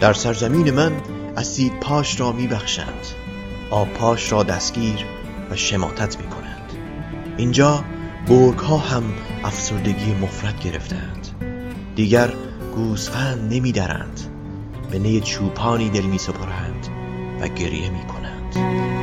در سرزمین من اسید پاش را میبخشند. آب پاش را دستگیر و شماتت می‌کنند. اینجا برگ ها هم افسردگی مفرد گرفتند دیگر گوسفند نمیدرند به نی چوپانی دل می سپرند و گریه می کنند.